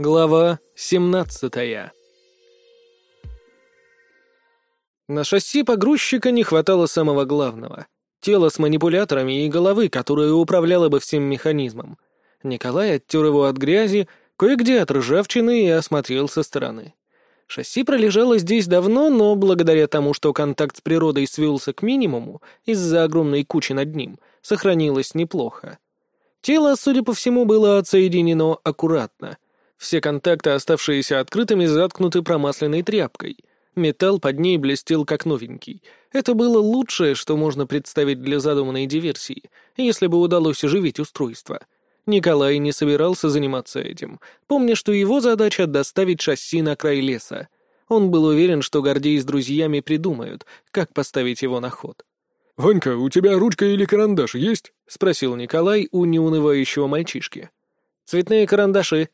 Глава 17 На шасси погрузчика не хватало самого главного — тела с манипуляторами и головы, которая управляла бы всем механизмом. Николай оттер его от грязи, кое-где от ржавчины и осмотрел со стороны. Шасси пролежало здесь давно, но благодаря тому, что контакт с природой свелся к минимуму из-за огромной кучи над ним, сохранилось неплохо. Тело, судя по всему, было отсоединено аккуратно — все контакты, оставшиеся открытыми, заткнуты промасленной тряпкой. Металл под ней блестел как новенький. Это было лучшее, что можно представить для задуманной диверсии, если бы удалось оживить устройство. Николай не собирался заниматься этим, помня, что его задача — доставить шасси на край леса. Он был уверен, что Гордей с друзьями придумают, как поставить его на ход. «Ванька, у тебя ручка или карандаш есть?» — спросил Николай у неунывающего мальчишки. «Цветные карандаши»,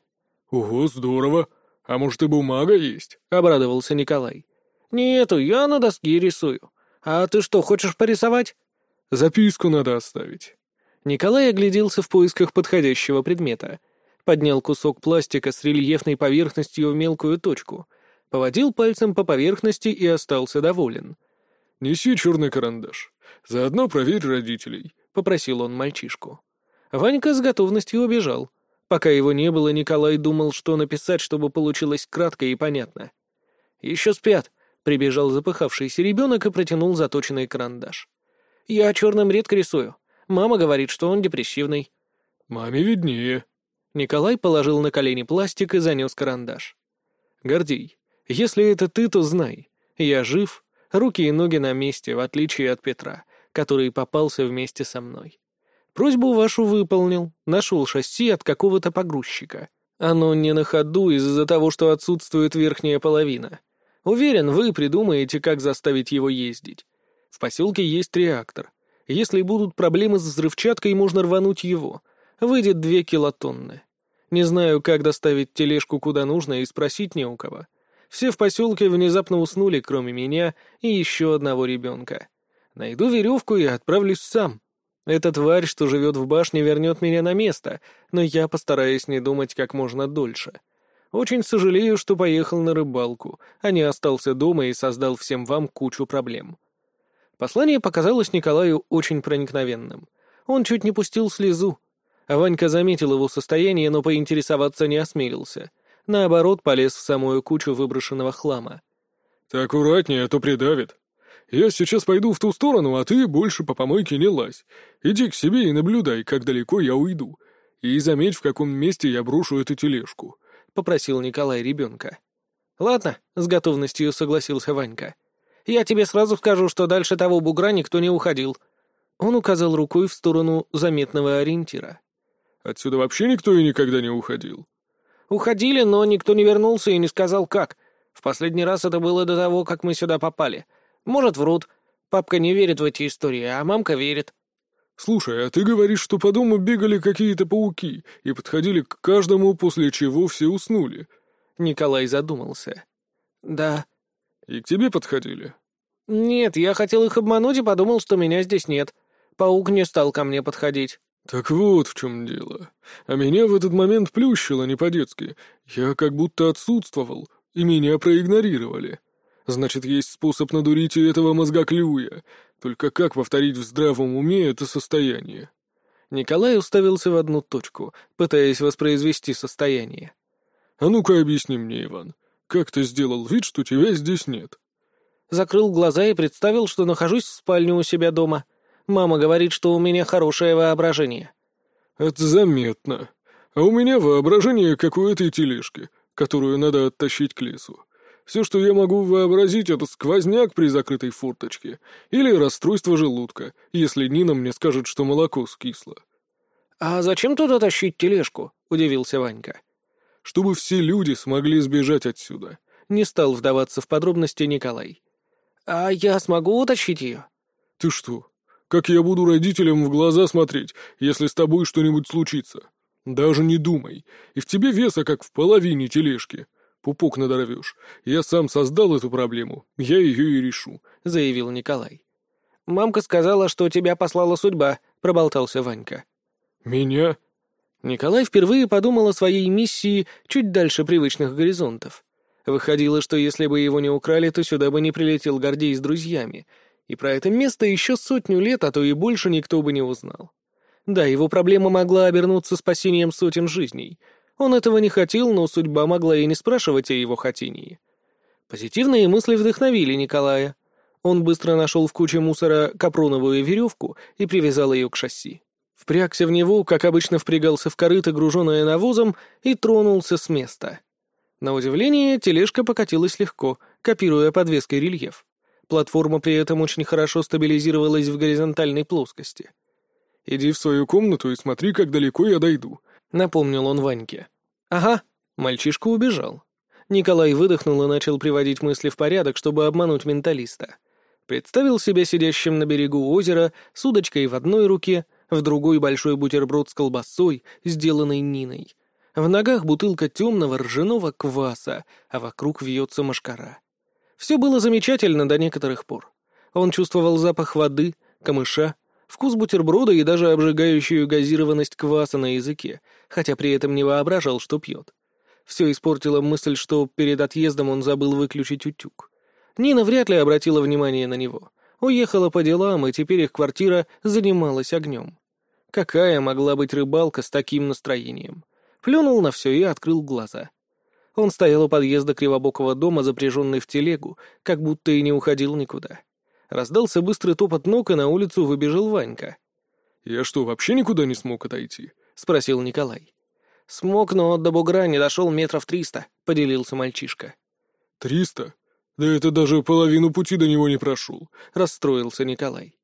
«Ого, здорово! А может, и бумага есть?» — обрадовался Николай. «Нету, я на доске рисую. А ты что, хочешь порисовать?» «Записку надо оставить». Николай огляделся в поисках подходящего предмета. Поднял кусок пластика с рельефной поверхностью в мелкую точку. Поводил пальцем по поверхности и остался доволен. «Неси черный карандаш. Заодно проверь родителей», — попросил он мальчишку. Ванька с готовностью убежал. Пока его не было, Николай думал, что написать, чтобы получилось кратко и понятно. «Еще спят», — прибежал запыхавшийся ребенок и протянул заточенный карандаш. «Я черным редко рисую. Мама говорит, что он депрессивный». «Маме виднее». Николай положил на колени пластик и занес карандаш. «Гордей, если это ты, то знай. Я жив, руки и ноги на месте, в отличие от Петра, который попался вместе со мной. Просьбу вашу выполнил, нашел шасси от какого-то погрузчика. Оно не на ходу из-за того, что отсутствует верхняя половина. Уверен, вы придумаете, как заставить его ездить. В поселке есть реактор. Если будут проблемы с взрывчаткой, можно рвануть его. Выйдет две килотонны. Не знаю, как доставить тележку куда нужно и спросить не у кого. Все в поселке внезапно уснули, кроме меня и еще одного ребенка. Найду веревку и отправлюсь сам. Эта тварь, что живет в башне, вернет меня на место, но я постараюсь не думать как можно дольше. Очень сожалею, что поехал на рыбалку, а не остался дома и создал всем вам кучу проблем. Послание показалось Николаю очень проникновенным. Он чуть не пустил слезу. А Ванька заметил его состояние, но поинтересоваться не осмелился. Наоборот, полез в самую кучу выброшенного хлама. «Ты аккуратнее, а то придавит», я сейчас пойду в ту сторону, а ты больше по помойке не лазь. Иди к себе и наблюдай, как далеко я уйду. И заметь, в каком месте я брошу эту тележку», — попросил Николай ребенка. «Ладно», — с готовностью согласился Ванька. «Я тебе сразу скажу, что дальше того бугра никто не уходил». Он указал рукой в сторону заметного ориентира. «Отсюда вообще никто и никогда не уходил?» «Уходили, но никто не вернулся и не сказал, как. В последний раз это было до того, как мы сюда попали. Может, врут. Папка не верит в эти истории, а мамка верит. «Слушай, а ты говоришь, что по дому бегали какие-то пауки и подходили к каждому, после чего все уснули?» Николай задумался. «Да». «И к тебе подходили?» «Нет, я хотел их обмануть и подумал, что меня здесь нет. Паук не стал ко мне подходить». «Так вот в чем дело. А меня в этот момент плющило не по-детски. Я как будто отсутствовал, и меня проигнорировали. Значит, есть способ надурить и этого мозгоклюя. Только как повторить в здравом уме это состояние? Николай уставился в одну точку, пытаясь воспроизвести состояние. «А ну-ка объясни мне, Иван, как ты сделал вид, что тебя здесь нет?» Закрыл глаза и представил, что нахожусь в спальне у себя дома. Мама говорит, что у меня хорошее воображение. «Это заметно. А у меня воображение, как у этой тележки, которую надо оттащить к лесу. Все, что я могу вообразить, это сквозняк при закрытой форточке или расстройство желудка, если Нина мне скажет, что молоко скисло. «А зачем туда тащить тележку?» — удивился Ванька. «Чтобы все люди смогли сбежать отсюда». Не стал вдаваться в подробности Николай. «А я смогу утащить ее?» «Ты что? Как я буду родителям в глаза смотреть, если с тобой что-нибудь случится? Даже не думай. И в тебе веса, как в половине тележки. Пупок надорвешь. Я сам создал эту проблему, я ее и решу», — заявил Николай. «Мамка сказала, что тебя послала судьба», — проболтался Ванька. «Меня?» Николай впервые подумал о своей миссии чуть дальше привычных горизонтов. Выходило, что если бы его не украли, то сюда бы не прилетел Гордей с друзьями, и про это место еще сотню лет, а то и больше никто бы не узнал. Да, его проблема могла обернуться спасением сотен жизней. Он этого не хотел, но судьба могла и не спрашивать о его хотении. Позитивные мысли вдохновили Николая. Он быстро нашел в куче мусора капроновую веревку и привязал ее к шасси впрягся в него, как обычно впрягался в корыто, груженное навозом, и тронулся с места. На удивление, тележка покатилась легко, копируя подвеской рельеф. Платформа при этом очень хорошо стабилизировалась в горизонтальной плоскости. «Иди в свою комнату и смотри, как далеко я дойду», — напомнил он Ваньке. «Ага». Мальчишка убежал. Николай выдохнул и начал приводить мысли в порядок, чтобы обмануть менталиста. Представил себя сидящим на берегу озера с удочкой в одной руке, в другой большой бутерброд с колбасой, сделанной Ниной. В ногах бутылка темного ржаного кваса, а вокруг вьется машкара. Все было замечательно до некоторых пор. Он чувствовал запах воды, камыша, вкус бутерброда и даже обжигающую газированность кваса на языке, хотя при этом не воображал, что пьет. Все испортила мысль, что перед отъездом он забыл выключить утюг. Нина вряд ли обратила внимание на него. Уехала по делам, и теперь их квартира занималась огнем. Какая могла быть рыбалка с таким настроением? Плюнул на все и открыл глаза. Он стоял у подъезда кривобокого дома, запряженный в телегу, как будто и не уходил никуда. Раздался быстрый топот ног, и на улицу выбежал Ванька. «Я что, вообще никуда не смог отойти?» — спросил Николай. «Смог, но до бугра не дошел метров триста», — поделился мальчишка. «Триста? «Да это даже половину пути до него не прошел», — расстроился Николай.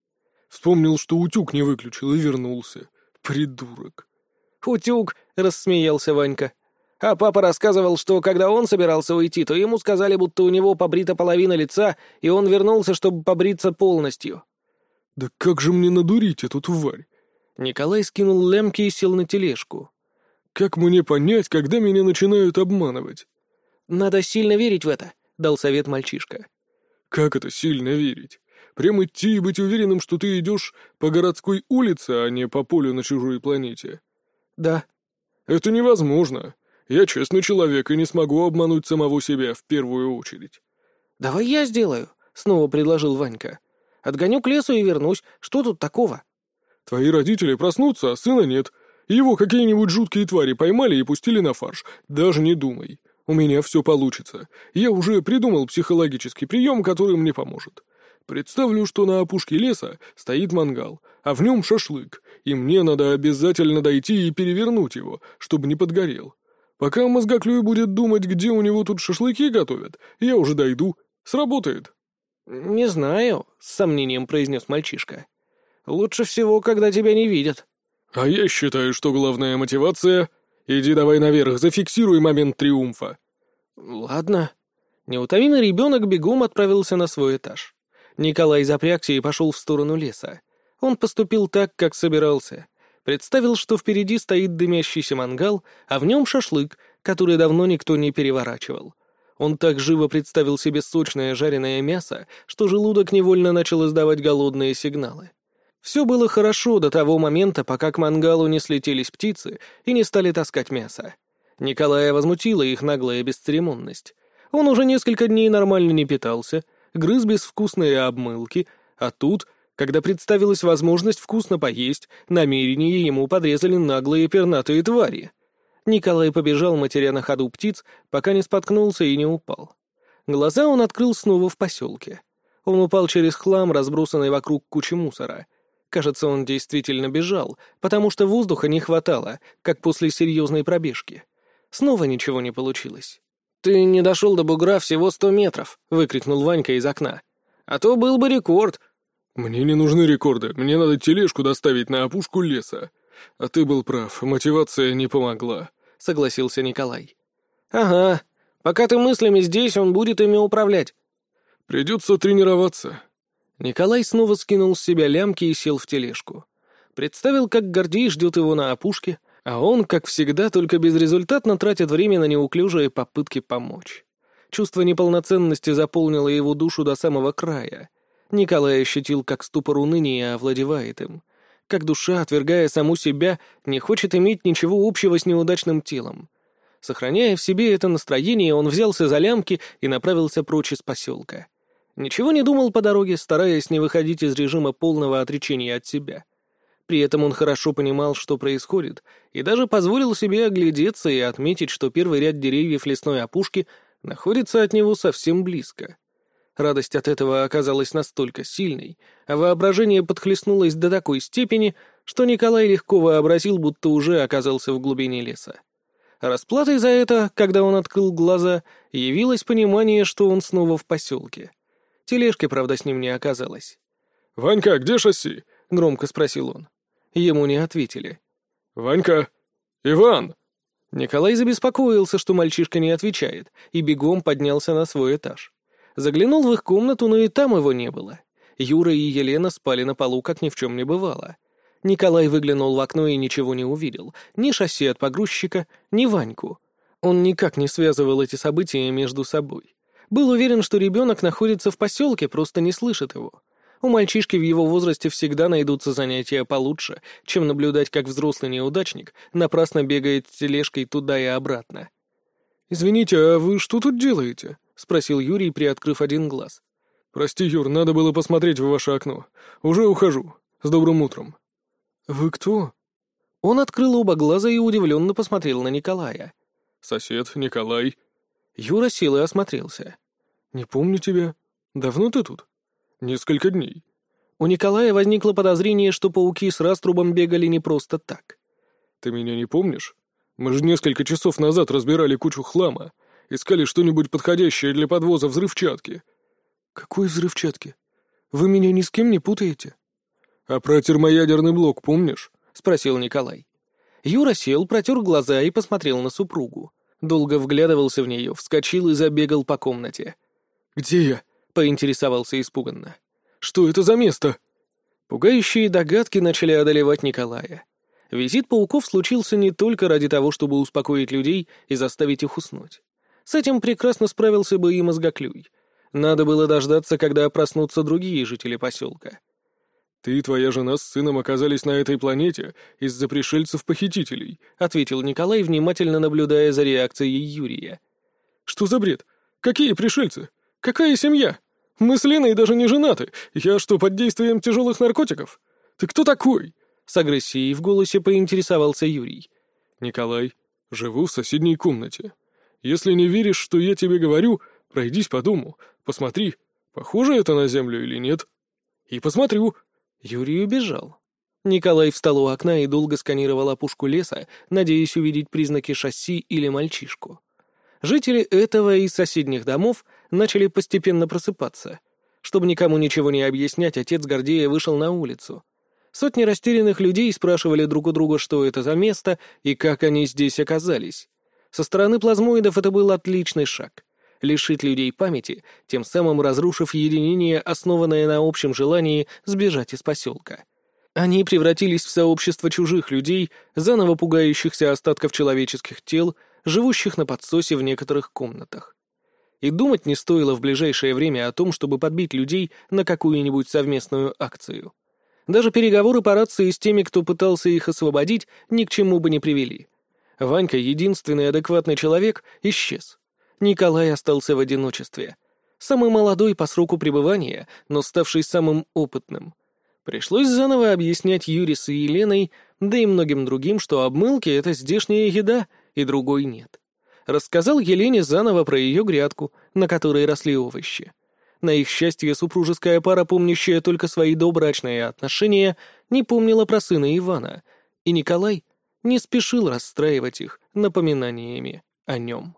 Вспомнил, что утюг не выключил и вернулся. Придурок. «Утюг!» — рассмеялся Ванька. А папа рассказывал, что когда он собирался уйти, то ему сказали, будто у него побрита половина лица, и он вернулся, чтобы побриться полностью. «Да как же мне надурить эту тварь?» Николай скинул лямки и сел на тележку. «Как мне понять, когда меня начинают обманывать?» «Надо сильно верить в это дал совет мальчишка. «Как это сильно верить? Прям идти и быть уверенным, что ты идешь по городской улице, а не по полю на чужой планете?» «Да». «Это невозможно. Я честный человек и не смогу обмануть самого себя в первую очередь». «Давай я сделаю», — снова предложил Ванька. «Отгоню к лесу и вернусь. Что тут такого?» «Твои родители проснутся, а сына нет. Его какие-нибудь жуткие твари поймали и пустили на фарш. Даже не думай. У меня все получится. Я уже придумал психологический прием, который мне поможет. Представлю, что на опушке леса стоит мангал, а в нем шашлык, и мне надо обязательно дойти и перевернуть его, чтобы не подгорел. Пока мозгоклюй будет думать, где у него тут шашлыки готовят, я уже дойду. Сработает. «Не знаю», — с сомнением произнес мальчишка. «Лучше всего, когда тебя не видят». «А я считаю, что главная мотивация Иди давай наверх, зафиксируй момент триумфа. Ладно. Неутомимый ребенок бегом отправился на свой этаж. Николай запрягся и пошел в сторону леса. Он поступил так, как собирался. Представил, что впереди стоит дымящийся мангал, а в нем шашлык, который давно никто не переворачивал. Он так живо представил себе сочное жареное мясо, что желудок невольно начал издавать голодные сигналы. Все было хорошо до того момента, пока к мангалу не слетелись птицы и не стали таскать мясо. Николая возмутила их наглая бесцеремонность. Он уже несколько дней нормально не питался, грыз безвкусные обмылки, а тут, когда представилась возможность вкусно поесть, намерение ему подрезали наглые пернатые твари. Николай побежал, матеря на ходу птиц, пока не споткнулся и не упал. Глаза он открыл снова в поселке. Он упал через хлам, разбросанный вокруг кучи мусора — Кажется, он действительно бежал, потому что воздуха не хватало, как после серьезной пробежки. Снова ничего не получилось. «Ты не дошел до бугра всего сто метров!» — выкрикнул Ванька из окна. «А то был бы рекорд!» «Мне не нужны рекорды, мне надо тележку доставить на опушку леса. А ты был прав, мотивация не помогла», — согласился Николай. «Ага, пока ты мыслями здесь, он будет ими управлять». «Придется тренироваться. Николай снова скинул с себя лямки и сел в тележку. Представил, как Гордей ждет его на опушке, а он, как всегда, только безрезультатно тратит время на неуклюжие попытки помочь. Чувство неполноценности заполнило его душу до самого края. Николай ощутил, как ступор уныния овладевает им. как душа, отвергая саму себя, не хочет иметь ничего общего с неудачным телом. Сохраняя в себе это настроение, он взялся за лямки и направился прочь из поселка. Ничего не думал по дороге, стараясь не выходить из режима полного отречения от себя. При этом он хорошо понимал, что происходит, и даже позволил себе оглядеться и отметить, что первый ряд деревьев лесной опушки находится от него совсем близко. Радость от этого оказалась настолько сильной, а воображение подхлестнулось до такой степени, что Николай легко вообразил, будто уже оказался в глубине леса. Расплатой за это, когда он открыл глаза, явилось понимание, что он снова в поселке. Тележки, правда, с ним не оказалось. «Ванька, где шасси?» — громко спросил он. Ему не ответили. «Ванька! Иван!» Николай забеспокоился, что мальчишка не отвечает, и бегом поднялся на свой этаж. Заглянул в их комнату, но и там его не было. Юра и Елена спали на полу, как ни в чем не бывало. Николай выглянул в окно и ничего не увидел. Ни шасси от погрузчика, ни Ваньку. Он никак не связывал эти события между собой. Был уверен, что ребенок находится в поселке, просто не слышит его. У мальчишки в его возрасте всегда найдутся занятия получше, чем наблюдать, как взрослый неудачник напрасно бегает с тележкой туда и обратно. «Извините, а вы что тут делаете?» — спросил Юрий, приоткрыв один глаз. «Прости, Юр, надо было посмотреть в ваше окно. Уже ухожу. С добрым утром». «Вы кто?» Он открыл оба глаза и удивленно посмотрел на Николая. «Сосед, Николай». Юра сел и осмотрелся. «Не помню тебя. Давно ты тут?» «Несколько дней». У Николая возникло подозрение, что пауки с раструбом бегали не просто так. «Ты меня не помнишь? Мы же несколько часов назад разбирали кучу хлама, искали что-нибудь подходящее для подвоза взрывчатки». «Какой взрывчатки? Вы меня ни с кем не путаете?» «А про термоядерный блок помнишь?» — спросил Николай. Юра сел, протер глаза и посмотрел на супругу. Долго вглядывался в нее, вскочил и забегал по комнате. «Где я?» — поинтересовался испуганно. «Что это за место?» Пугающие догадки начали одолевать Николая. Визит пауков случился не только ради того, чтобы успокоить людей и заставить их уснуть. С этим прекрасно справился бы и мозгоклюй. Надо было дождаться, когда проснутся другие жители поселка. «Ты и твоя жена с сыном оказались на этой планете из-за пришельцев-похитителей», — ответил Николай, внимательно наблюдая за реакцией Юрия. «Что за бред? Какие пришельцы? Какая семья? Мы с Леной даже не женаты. Я что, под действием тяжелых наркотиков? Ты кто такой?» С агрессией в голосе поинтересовался Юрий. «Николай, живу в соседней комнате. Если не веришь, что я тебе говорю, пройдись по дому, посмотри, похоже это на землю или нет. И посмотрю». Юрий убежал. Николай встал у окна и долго сканировал опушку леса, надеясь увидеть признаки шасси или мальчишку. Жители этого и соседних домов начали постепенно просыпаться. Чтобы никому ничего не объяснять, отец Гордея вышел на улицу. Сотни растерянных людей спрашивали друг у друга, что это за место и как они здесь оказались. Со стороны плазмоидов это был отличный шаг. Лишить людей памяти, тем самым разрушив единение, основанное на общем желании сбежать из поселка. Они превратились в сообщество чужих людей, заново пугающихся остатков человеческих тел, живущих на подсосе в некоторых комнатах. И думать не стоило в ближайшее время о том, чтобы подбить людей на какую-нибудь совместную акцию. Даже переговоры по рации с теми, кто пытался их освободить, ни к чему бы не привели. Ванька, единственный адекватный человек, исчез. Николай остался в одиночестве. Самый молодой по сроку пребывания, но ставший самым опытным. Пришлось заново объяснять Юре с Еленой, да и многим другим, что обмылки — это здешняя еда, и другой нет. Рассказал Елене заново про ее грядку, на которой росли овощи. На их счастье, супружеская пара, помнящая только свои добрачные отношения, не помнила про сына Ивана, и Николай не спешил расстраивать их напоминаниями о нем.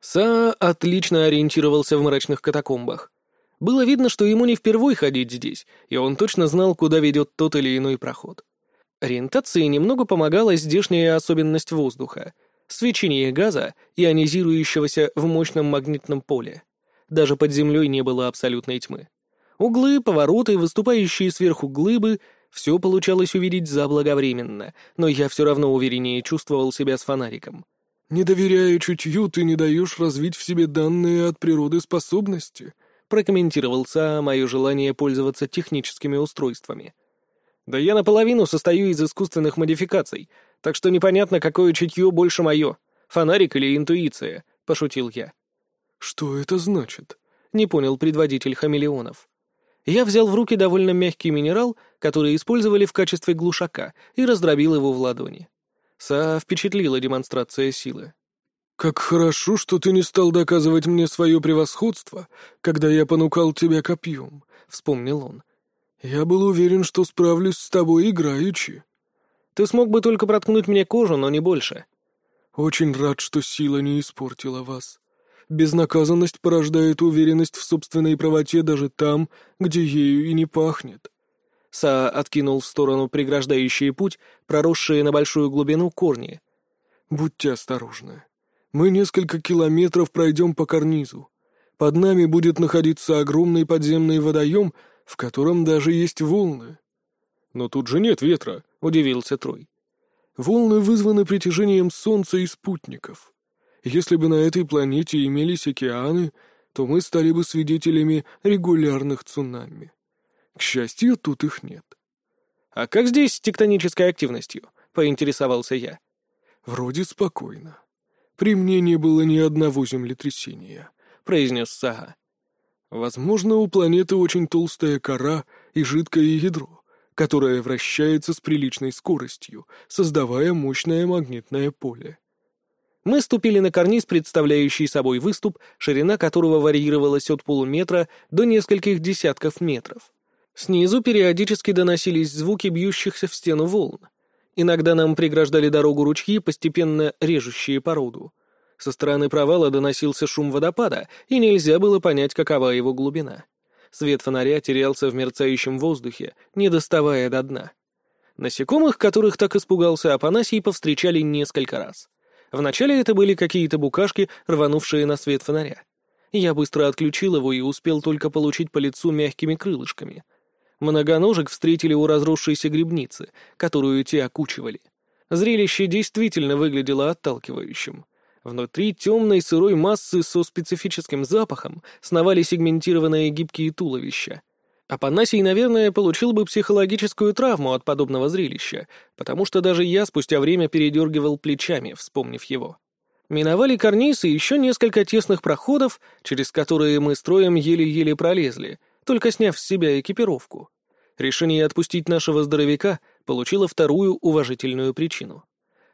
Са отлично ориентировался в мрачных катакомбах. Было видно, что ему не впервой ходить здесь, и он точно знал, куда ведет тот или иной проход. Ориентации немного помогала здешняя особенность воздуха — свечение газа, ионизирующегося в мощном магнитном поле. Даже под землей не было абсолютной тьмы. Углы, повороты, выступающие сверху глыбы — все получалось увидеть заблаговременно, но я все равно увереннее чувствовал себя с фонариком. «Не доверяя чутью, ты не даешь развить в себе данные от природы способности», прокомментировал Са мое желание пользоваться техническими устройствами. «Да я наполовину состою из искусственных модификаций, так что непонятно, какое чутье больше мое, фонарик или интуиция», — пошутил я. «Что это значит?» — не понял предводитель хамелеонов. Я взял в руки довольно мягкий минерал, который использовали в качестве глушака, и раздробил его в ладони. Са впечатлила демонстрация силы. «Как хорошо, что ты не стал доказывать мне свое превосходство, когда я понукал тебя копьем», — вспомнил он. «Я был уверен, что справлюсь с тобой играючи». «Ты смог бы только проткнуть мне кожу, но не больше». «Очень рад, что сила не испортила вас. Безнаказанность порождает уверенность в собственной правоте даже там, где ею и не пахнет». Са откинул в сторону преграждающие путь, проросшие на большую глубину корни. «Будьте осторожны. Мы несколько километров пройдем по карнизу. Под нами будет находиться огромный подземный водоем, в котором даже есть волны. «Но тут же нет ветра», — удивился Трой. «Волны вызваны притяжением Солнца и спутников. Если бы на этой планете имелись океаны, то мы стали бы свидетелями регулярных цунами. К счастью, тут их нет». «А как здесь с тектонической активностью?» — поинтересовался я. «Вроде спокойно. При мне не было ни одного землетрясения», — произнес Сага. «Возможно, у планеты очень толстая кора и жидкое ядро, которое вращается с приличной скоростью, создавая мощное магнитное поле». Мы ступили на карниз, представляющий собой выступ, ширина которого варьировалась от полуметра до нескольких десятков метров. Снизу периодически доносились звуки бьющихся в стену волн. Иногда нам преграждали дорогу ручьи, постепенно режущие породу. Со стороны провала доносился шум водопада, и нельзя было понять, какова его глубина. Свет фонаря терялся в мерцающем воздухе, не доставая до дна. Насекомых, которых так испугался Апанасий, повстречали несколько раз. Вначале это были какие-то букашки, рванувшие на свет фонаря. Я быстро отключил его и успел только получить по лицу мягкими крылышками — Многоножек встретили у разросшейся грибницы, которую те окучивали. Зрелище действительно выглядело отталкивающим. Внутри темной сырой массы со специфическим запахом сновали сегментированные гибкие туловища. Апанасий, наверное, получил бы психологическую травму от подобного зрелища, потому что даже я спустя время передергивал плечами, вспомнив его. Миновали карниз и еще несколько тесных проходов, через которые мы строем еле-еле пролезли, только сняв с себя экипировку. Решение отпустить нашего здоровяка получило вторую уважительную причину.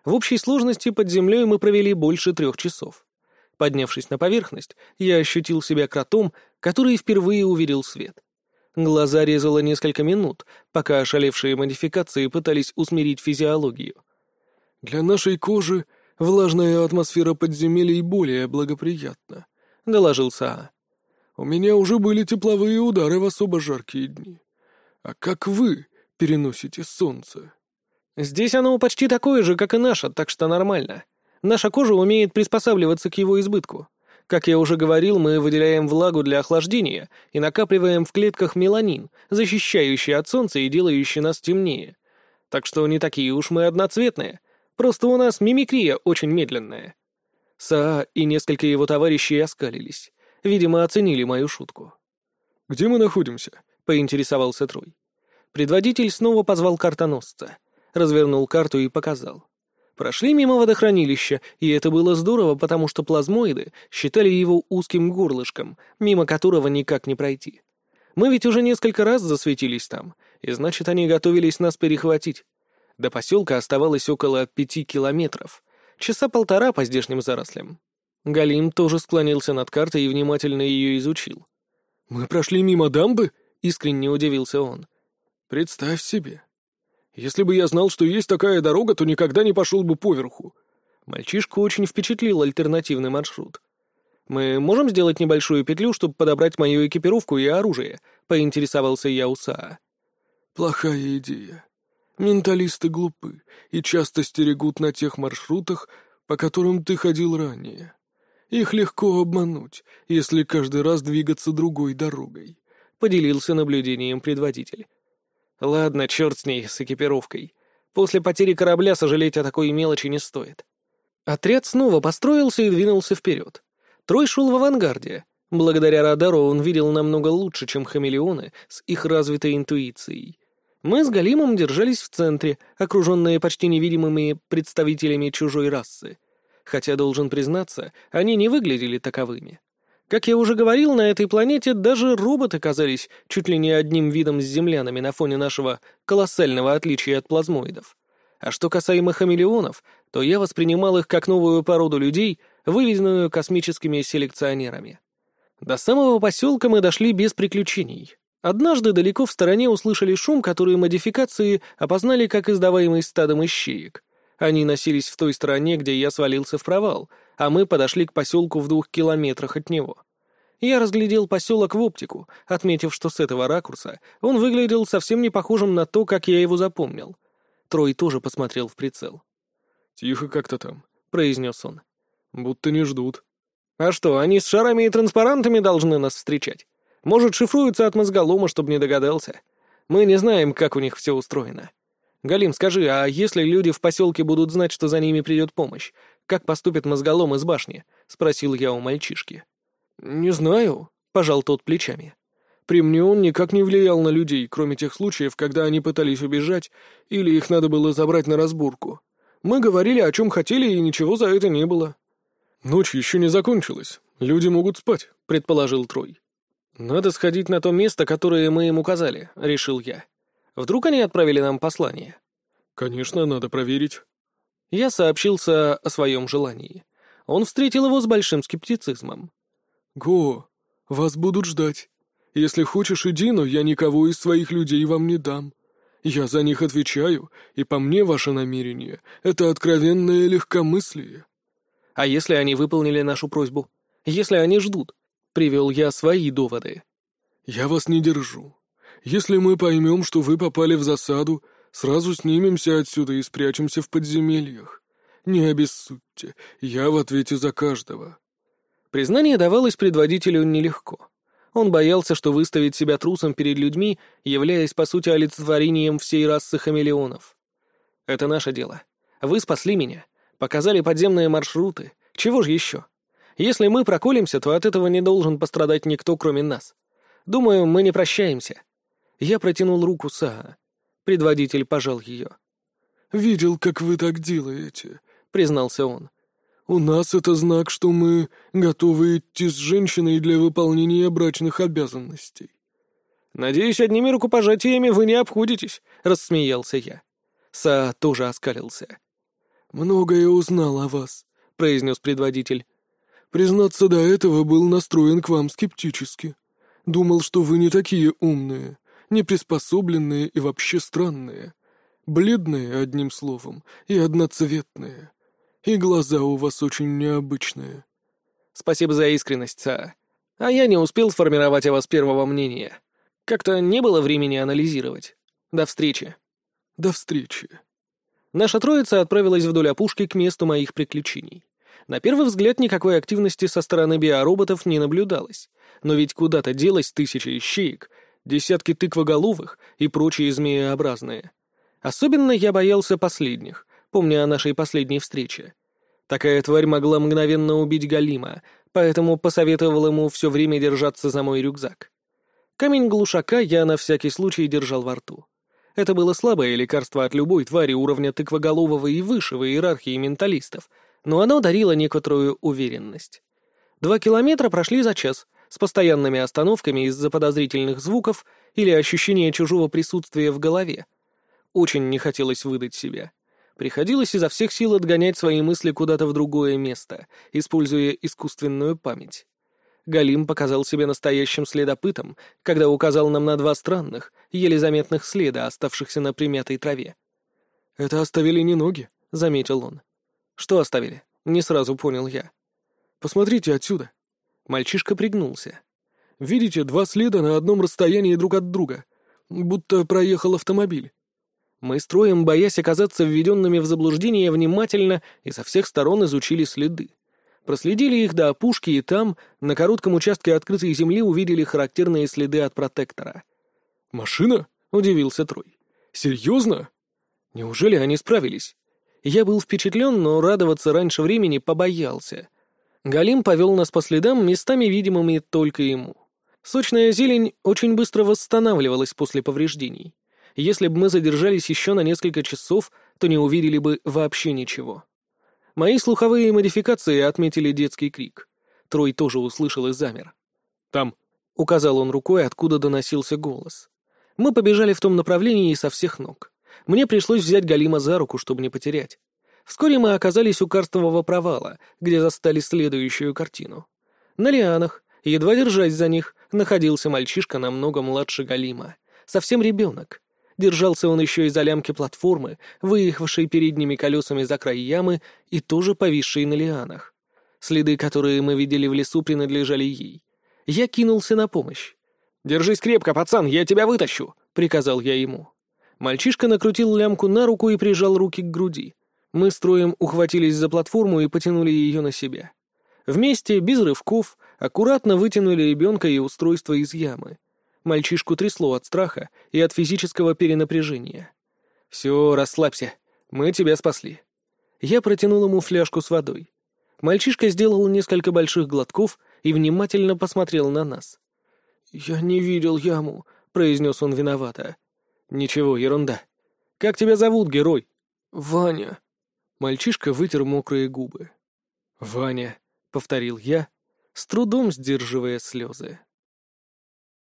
В общей сложности под землей мы провели больше трех часов. Поднявшись на поверхность, я ощутил себя кротом, который впервые увидел свет. Глаза резало несколько минут, пока ошалевшие модификации пытались усмирить физиологию. «Для нашей кожи влажная атмосфера подземелий более благоприятна», — доложил Саа. У меня уже были тепловые удары в особо жаркие дни. А как вы переносите солнце? Здесь оно почти такое же, как и наше, так что нормально. Наша кожа умеет приспосабливаться к его избытку. Как я уже говорил, мы выделяем влагу для охлаждения и накапливаем в клетках меланин, защищающий от солнца и делающий нас темнее. Так что не такие уж мы одноцветные. Просто у нас мимикрия очень медленная. Саа и несколько его товарищей оскалились. Видимо, оценили мою шутку. «Где мы находимся?» — поинтересовался Трой. Предводитель снова позвал картоносца, развернул карту и показал. Прошли мимо водохранилища, и это было здорово, потому что плазмоиды считали его узким горлышком, мимо которого никак не пройти. Мы ведь уже несколько раз засветились там, и значит, они готовились нас перехватить. До поселка оставалось около пяти километров, часа полтора по здешним зарослям. Галим тоже склонился над картой и внимательно ее изучил. «Мы прошли мимо дамбы?» — искренне удивился он. «Представь себе. Если бы я знал, что есть такая дорога, то никогда не пошел бы поверху». Мальчишку очень впечатлил альтернативный маршрут. «Мы можем сделать небольшую петлю, чтобы подобрать мою экипировку и оружие?» — поинтересовался я у Саа. «Плохая идея. Менталисты глупы и часто стерегут на тех маршрутах, по которым ты ходил ранее. Их легко обмануть, если каждый раз двигаться другой дорогой», — поделился наблюдением предводитель. «Ладно, черт с ней, с экипировкой. После потери корабля сожалеть о такой мелочи не стоит». Отряд снова построился и двинулся вперед. Трой шел в авангарде. Благодаря радару он видел намного лучше, чем хамелеоны с их развитой интуицией. Мы с Галимом держались в центре, окруженные почти невидимыми представителями чужой расы. Хотя, должен признаться, они не выглядели таковыми. Как я уже говорил, на этой планете даже роботы казались чуть ли не одним видом с землянами на фоне нашего колоссального отличия от плазмоидов. А что касаемо хамелеонов, то я воспринимал их как новую породу людей, выведенную космическими селекционерами. До самого поселка мы дошли без приключений. Однажды далеко в стороне услышали шум, который модификации опознали как издаваемый стадом ищеек. Они носились в той стороне, где я свалился в провал, а мы подошли к поселку в двух километрах от него. Я разглядел поселок в оптику, отметив, что с этого ракурса он выглядел совсем не похожим на то, как я его запомнил. Трой тоже посмотрел в прицел. «Тихо как-то там», — произнес он. «Будто не ждут». «А что, они с шарами и транспарантами должны нас встречать? Может, шифруются от мозголома, чтобы не догадался? Мы не знаем, как у них все устроено. Галим, скажи, а если люди в поселке будут знать, что за ними придет помощь, как поступит мозголом из башни?» — спросил я у мальчишки. «Не знаю», — пожал тот плечами. При мне он никак не влиял на людей, кроме тех случаев, когда они пытались убежать или их надо было забрать на разборку. Мы говорили, о чем хотели, и ничего за это не было. «Ночь еще не закончилась. Люди могут спать», — предположил Трой. «Надо сходить на то место, которое мы им указали», — решил я. «Вдруг они отправили нам послание?» «Конечно, надо проверить». Я сообщился о своем желании. Он встретил его с большим скептицизмом. «Го, вас будут ждать. Если хочешь, иди, но я никого из своих людей вам не дам. Я за них отвечаю, и по мне ваше намерение — это откровенное легкомыслие». «А если они выполнили нашу просьбу? Если они ждут?» — привел я свои доводы. «Я вас не держу. Если мы поймем, что вы попали в засаду, сразу снимемся отсюда и спрячемся в подземельях. Не обессудьте, я в ответе за каждого». Признание давалось предводителю нелегко. Он боялся, что выставит себя трусом перед людьми, являясь, по сути, олицетворением всей расы хамелеонов. «Это наше дело. Вы спасли меня, показали подземные маршруты. Чего же еще? Если мы проколемся, то от этого не должен пострадать никто, кроме нас. Думаю, мы не прощаемся». Я протянул руку Саа. Предводитель пожал ее. «Видел, как вы так делаете», — признался он. «У нас это знак, что мы готовы идти с женщиной для выполнения брачных обязанностей». «Надеюсь, одними рукопожатиями вы не обходитесь», — рассмеялся я. Са тоже оскалился. «Многое узнал о вас», — произнес предводитель. «Признаться, до этого был настроен к вам скептически. Думал, что вы не такие умные, неприспособленные и вообще странные. Бледные, одним словом, и одноцветные. И глаза у вас очень необычные. Спасибо за искренность, Са. А я не успел сформировать о вас первого мнения. Как-то не было времени анализировать. До встречи. До встречи. Наша троица отправилась вдоль опушки к месту моих приключений. На первый взгляд никакой активности со стороны биороботов не наблюдалось. Но ведь куда-то делась тысяча ищеек, десятки тыквоголовых и прочие змееобразные. Особенно я боялся последних, помня о нашей последней встрече. Такая тварь могла мгновенно убить Галима, поэтому посоветовал ему все время держаться за мой рюкзак. Камень глушака я на всякий случай держал во рту. Это было слабое лекарство от любой твари уровня тыквоголового и выше в иерархии менталистов, но оно дарило некоторую уверенность. Два километра прошли за час, с постоянными остановками из-за подозрительных звуков или ощущения чужого присутствия в голове. Очень не хотелось выдать себя. Приходилось изо всех сил отгонять свои мысли куда-то в другое место, используя искусственную память. Галим показал себя настоящим следопытом, когда указал нам на два странных, еле заметных следа, оставшихся на примятой траве. «Это оставили не ноги», — заметил он. «Что оставили?» — не сразу понял я. «Посмотрите отсюда». Мальчишка пригнулся. «Видите, два следа на одном расстоянии друг от друга, будто проехал автомобиль. Мы строем, боясь оказаться введенными в заблуждение, внимательно и со всех сторон изучили следы. Проследили их до опушки, и там, на коротком участке открытой земли, увидели характерные следы от протектора. «Машина?» — удивился Трой. «Серьезно?» Неужели они справились? Я был впечатлен, но радоваться раньше времени побоялся. Галим повел нас по следам, местами видимыми только ему. Сочная зелень очень быстро восстанавливалась после повреждений. Если бы мы задержались еще на несколько часов, то не увидели бы вообще ничего. Мои слуховые модификации отметили детский крик. Трой тоже услышал и замер. «Там», — указал он рукой, откуда доносился голос. Мы побежали в том направлении со всех ног. Мне пришлось взять Галима за руку, чтобы не потерять. Вскоре мы оказались у карстового провала, где застали следующую картину. На лианах, едва держась за них, находился мальчишка намного младше Галима. Совсем ребенок. Держался он еще из-за лямки платформы, выехавшей передними колесами за край ямы и тоже повисшей на лианах. Следы, которые мы видели в лесу, принадлежали ей. Я кинулся на помощь. «Держись крепко, пацан, я тебя вытащу!» — приказал я ему. Мальчишка накрутил лямку на руку и прижал руки к груди. Мы строем ухватились за платформу и потянули ее на себя. Вместе, без рывков, аккуратно вытянули ребенка и устройство из ямы. Мальчишку трясло от страха и от физического перенапряжения. «Все, расслабься. Мы тебя спасли». Я протянул ему фляжку с водой. Мальчишка сделал несколько больших глотков и внимательно посмотрел на нас. «Я не видел яму», — произнес он виновато. «Ничего, ерунда. Как тебя зовут, герой?» «Ваня», Мальчишка вытер мокрые губы. «Ваня», — повторил я, с трудом сдерживая слезы.